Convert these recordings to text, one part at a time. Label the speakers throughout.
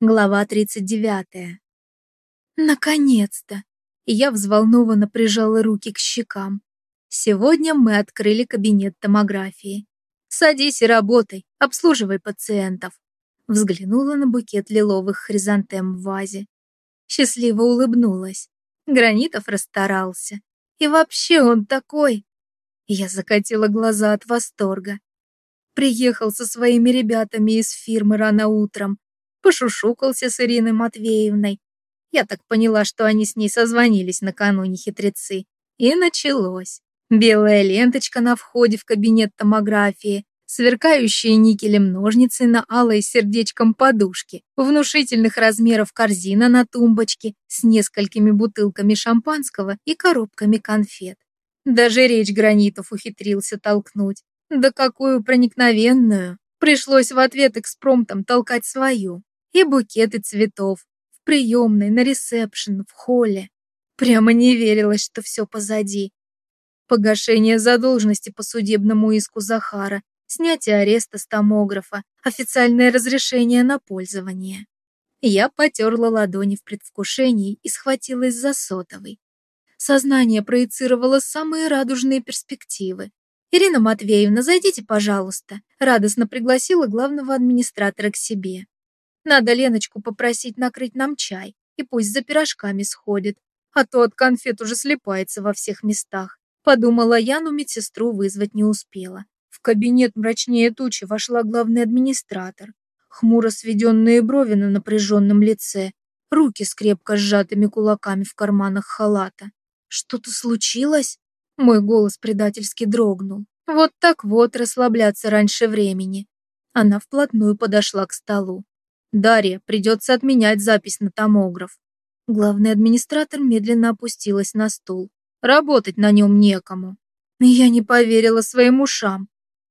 Speaker 1: Глава 39. Наконец-то! Я взволнованно прижала руки к щекам. Сегодня мы открыли кабинет томографии. Садись и работай, обслуживай пациентов. Взглянула на букет лиловых хризантем в вазе. Счастливо улыбнулась. Гранитов расстарался. И вообще он такой. Я закатила глаза от восторга. Приехал со своими ребятами из фирмы рано утром, пошушукался с Ириной Матвеевной. Я так поняла, что они с ней созвонились накануне хитрецы. И началось. Белая ленточка на входе в кабинет томографии, сверкающие никелем ножницы на алой сердечком подушке, внушительных размеров корзина на тумбочке с несколькими бутылками шампанского и коробками конфет. Даже речь Гранитов ухитрился толкнуть. Да какую проникновенную! Пришлось в ответ экспромтом толкать свою и букеты цветов в приемной, на ресепшн, в холле. Прямо не верилось, что все позади. Погашение задолженности по судебному иску Захара, снятие ареста с томографа, официальное разрешение на пользование. Я потерла ладони в предвкушении и схватилась за сотовый. Сознание проецировало самые радужные перспективы. «Ирина Матвеевна, зайдите, пожалуйста», радостно пригласила главного администратора к себе. Надо Леночку попросить накрыть нам чай, и пусть за пирожками сходит, а то от конфет уже слепается во всех местах. Подумала я, но медсестру вызвать не успела. В кабинет мрачнее тучи вошла главный администратор. Хмуро сведенные брови на напряженном лице, руки с крепко сжатыми кулаками в карманах халата. «Что-то случилось?» Мой голос предательски дрогнул. Вот так вот расслабляться раньше времени. Она вплотную подошла к столу. Дарья, придется отменять запись на томограф. Главный администратор медленно опустилась на стул. Работать на нем некому. Я не поверила своим ушам.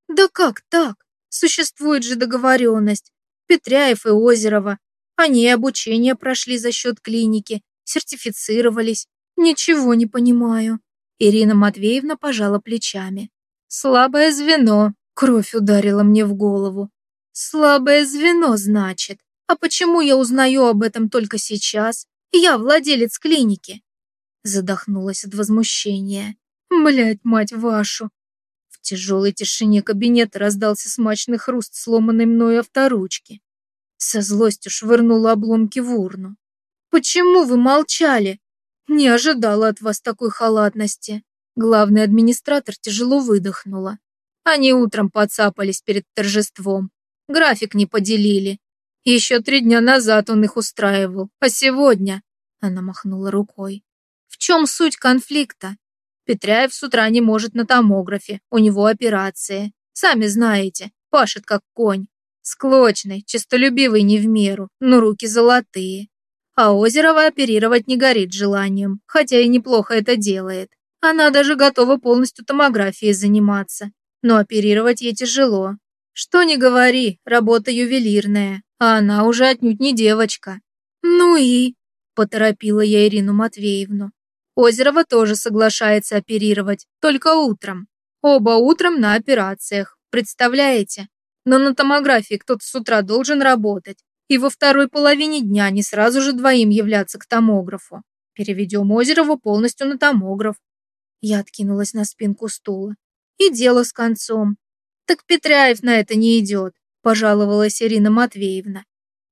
Speaker 1: Да как так? Существует же договоренность. Петряев и Озерова. Они обучение прошли за счет клиники, сертифицировались. Ничего не понимаю. Ирина Матвеевна пожала плечами. Слабое звено. Кровь ударила мне в голову. Слабое звено, значит. А почему я узнаю об этом только сейчас? Я владелец клиники. Задохнулась от возмущения. Блять, мать вашу. В тяжелой тишине кабинета раздался смачный хруст сломанной мной авторучки. Со злостью швырнула обломки в урну. «Почему вы молчали? Не ожидала от вас такой халатности». Главный администратор тяжело выдохнула. Они утром подцапались перед торжеством. График не поделили. Еще три дня назад он их устраивал, а сегодня...» Она махнула рукой. «В чем суть конфликта? Петряев с утра не может на томографе, у него операции. Сами знаете, пашет как конь. Склочный, честолюбивый не в меру, но руки золотые. А Озерова оперировать не горит желанием, хотя и неплохо это делает. Она даже готова полностью томографией заниматься. Но оперировать ей тяжело. Что ни говори, работа ювелирная а она уже отнюдь не девочка. Ну и... Поторопила я Ирину Матвеевну. Озерова тоже соглашается оперировать, только утром. Оба утром на операциях, представляете? Но на томографии кто-то с утра должен работать. И во второй половине дня не сразу же двоим являться к томографу. Переведем Озерову полностью на томограф. Я откинулась на спинку стула. И дело с концом. Так Петряев на это не идет пожаловалась Ирина Матвеевна.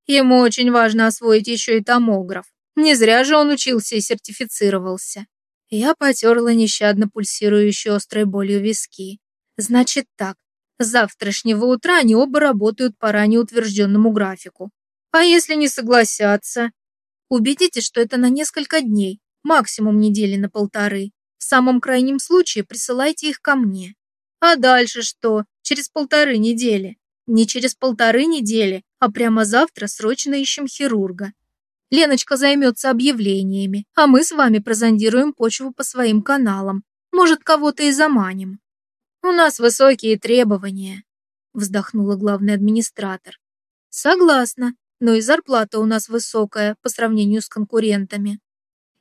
Speaker 1: Ему очень важно освоить еще и томограф. Не зря же он учился и сертифицировался. Я потерла нещадно пульсирующую острой болью виски. Значит так, с завтрашнего утра они оба работают по ранее утвержденному графику. А если не согласятся? Убедитесь, что это на несколько дней, максимум недели на полторы. В самом крайнем случае присылайте их ко мне. А дальше что? Через полторы недели. Не через полторы недели, а прямо завтра срочно ищем хирурга. Леночка займется объявлениями, а мы с вами прозондируем почву по своим каналам. Может, кого-то и заманим. У нас высокие требования, вздохнула главный администратор. Согласна, но и зарплата у нас высокая по сравнению с конкурентами.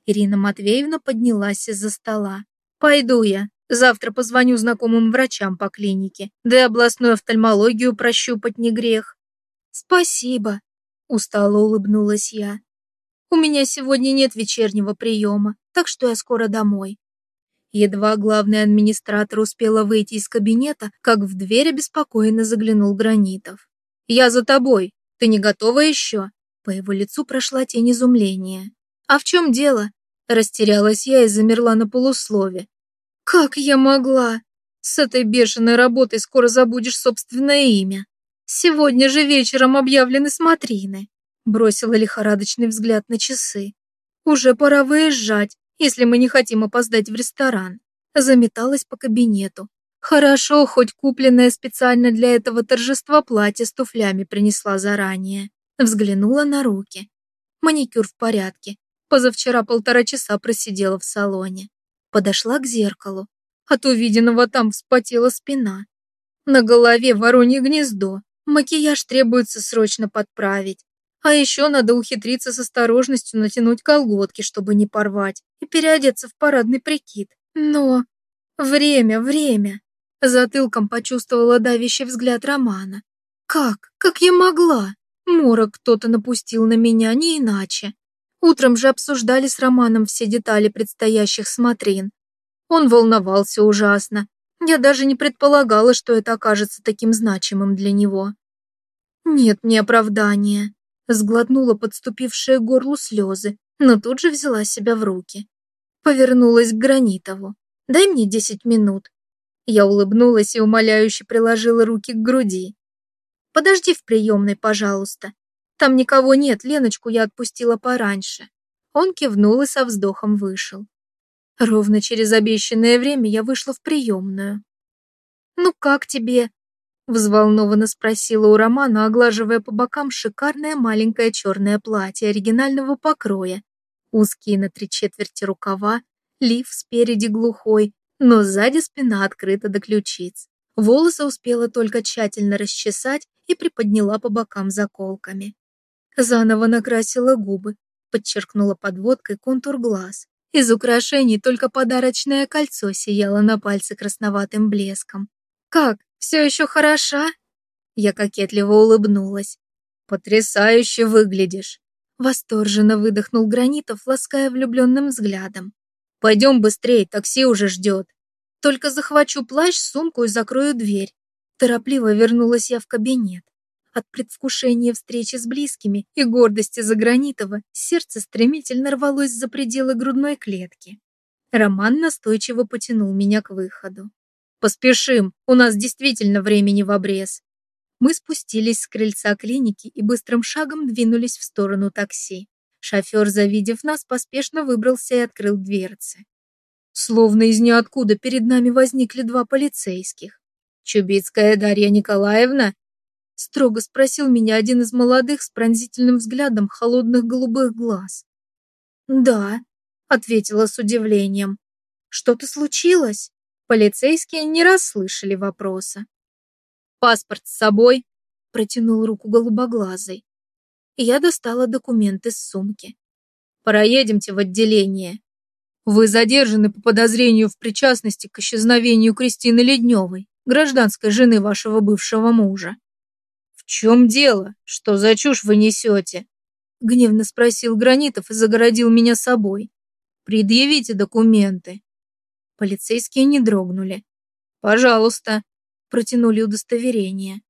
Speaker 1: Ирина Матвеевна поднялась из-за стола. Пойду я, Завтра позвоню знакомым врачам по клинике, да и областную офтальмологию прощупать не грех. Спасибо. Устало улыбнулась я. У меня сегодня нет вечернего приема, так что я скоро домой. Едва главный администратор успела выйти из кабинета, как в дверь обеспокоенно заглянул Гранитов. «Я за тобой. Ты не готова еще?» По его лицу прошла тень изумления. «А в чем дело?» Растерялась я и замерла на полуслове. «Как я могла? С этой бешеной работой скоро забудешь собственное имя. Сегодня же вечером объявлены смотрины». Бросила лихорадочный взгляд на часы. «Уже пора выезжать, если мы не хотим опоздать в ресторан». Заметалась по кабинету. Хорошо, хоть купленное специально для этого торжества платье с туфлями принесла заранее. Взглянула на руки. Маникюр в порядке. Позавчера полтора часа просидела в салоне. Подошла к зеркалу. От увиденного там вспотела спина. На голове воронье гнездо. Макияж требуется срочно подправить. А еще надо ухитриться с осторожностью натянуть колготки, чтобы не порвать, и переодеться в парадный прикид. Но... Время, время. Затылком почувствовала давящий взгляд Романа. Как? Как я могла? Морок кто-то напустил на меня, не иначе. Утром же обсуждали с Романом все детали предстоящих смотрин. Он волновался ужасно. Я даже не предполагала, что это окажется таким значимым для него. Нет мне оправдания. Сглотнула подступившие к горлу слезы, но тут же взяла себя в руки. Повернулась к Гранитову. «Дай мне десять минут». Я улыбнулась и умоляюще приложила руки к груди. «Подожди в приемной, пожалуйста. Там никого нет, Леночку я отпустила пораньше». Он кивнул и со вздохом вышел. Ровно через обещанное время я вышла в приемную. «Ну как тебе?» Взволнованно спросила у Романа, оглаживая по бокам шикарное маленькое черное платье оригинального покроя. Узкие на три четверти рукава, лиф спереди глухой, но сзади спина открыта до ключиц. Волосы успела только тщательно расчесать и приподняла по бокам заколками. Заново накрасила губы, подчеркнула подводкой контур глаз. Из украшений только подарочное кольцо сияло на пальце красноватым блеском. «Как, все еще хороша?» Я кокетливо улыбнулась. «Потрясающе выглядишь!» Восторженно выдохнул Гранитов, лаская влюбленным взглядом. «Пойдем быстрее, такси уже ждет. Только захвачу плащ, сумку и закрою дверь». Торопливо вернулась я в кабинет. От предвкушения встречи с близкими и гордости за Гранитова сердце стремительно рвалось за пределы грудной клетки. Роман настойчиво потянул меня к выходу. «Поспешим, у нас действительно времени в обрез». Мы спустились с крыльца клиники и быстрым шагом двинулись в сторону такси. Шофер, завидев нас, поспешно выбрался и открыл дверцы. Словно из ниоткуда перед нами возникли два полицейских. «Чубицкая Дарья Николаевна?» Строго спросил меня один из молодых с пронзительным взглядом холодных голубых глаз. «Да», — ответила с удивлением. «Что-то случилось?» Полицейские не расслышали вопроса. «Паспорт с собой?» – протянул руку голубоглазый. Я достала документы с сумки. «Проедемте в отделение. Вы задержаны по подозрению в причастности к исчезновению Кристины Ледневой, гражданской жены вашего бывшего мужа». «В чем дело? Что за чушь вы несете?» Гневно спросил Гранитов и загородил меня собой. «Предъявите документы». Полицейские не дрогнули. «Пожалуйста», – протянули удостоверение.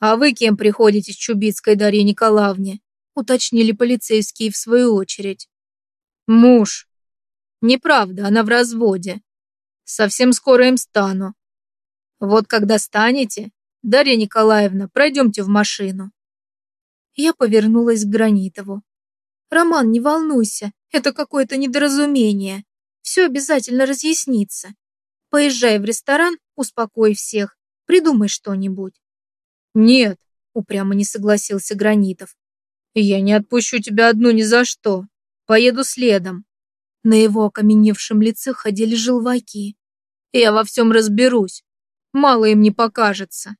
Speaker 1: «А вы кем приходите с Чубицкой Дарье Николаевне?» – уточнили полицейские в свою очередь. «Муж». «Неправда, она в разводе. Совсем скоро им стану. Вот когда станете, Дарья Николаевна, пройдемте в машину». Я повернулась к Гранитову. «Роман, не волнуйся, это какое-то недоразумение все обязательно разъяснится. Поезжай в ресторан, успокой всех, придумай что-нибудь. Нет, упрямо не согласился Гранитов. Я не отпущу тебя одну ни за что. Поеду следом. На его окаменевшем лице ходили желваки. Я во всем разберусь. Мало им не покажется.